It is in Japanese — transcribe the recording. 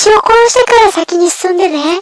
私を殺してから先に進んでね。